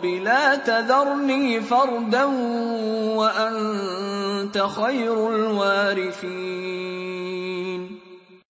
رَبِّ لَا تَذَرْنِي فَرْدًا وَأَنتَ خَيْرُ الْوَارِثِينَ.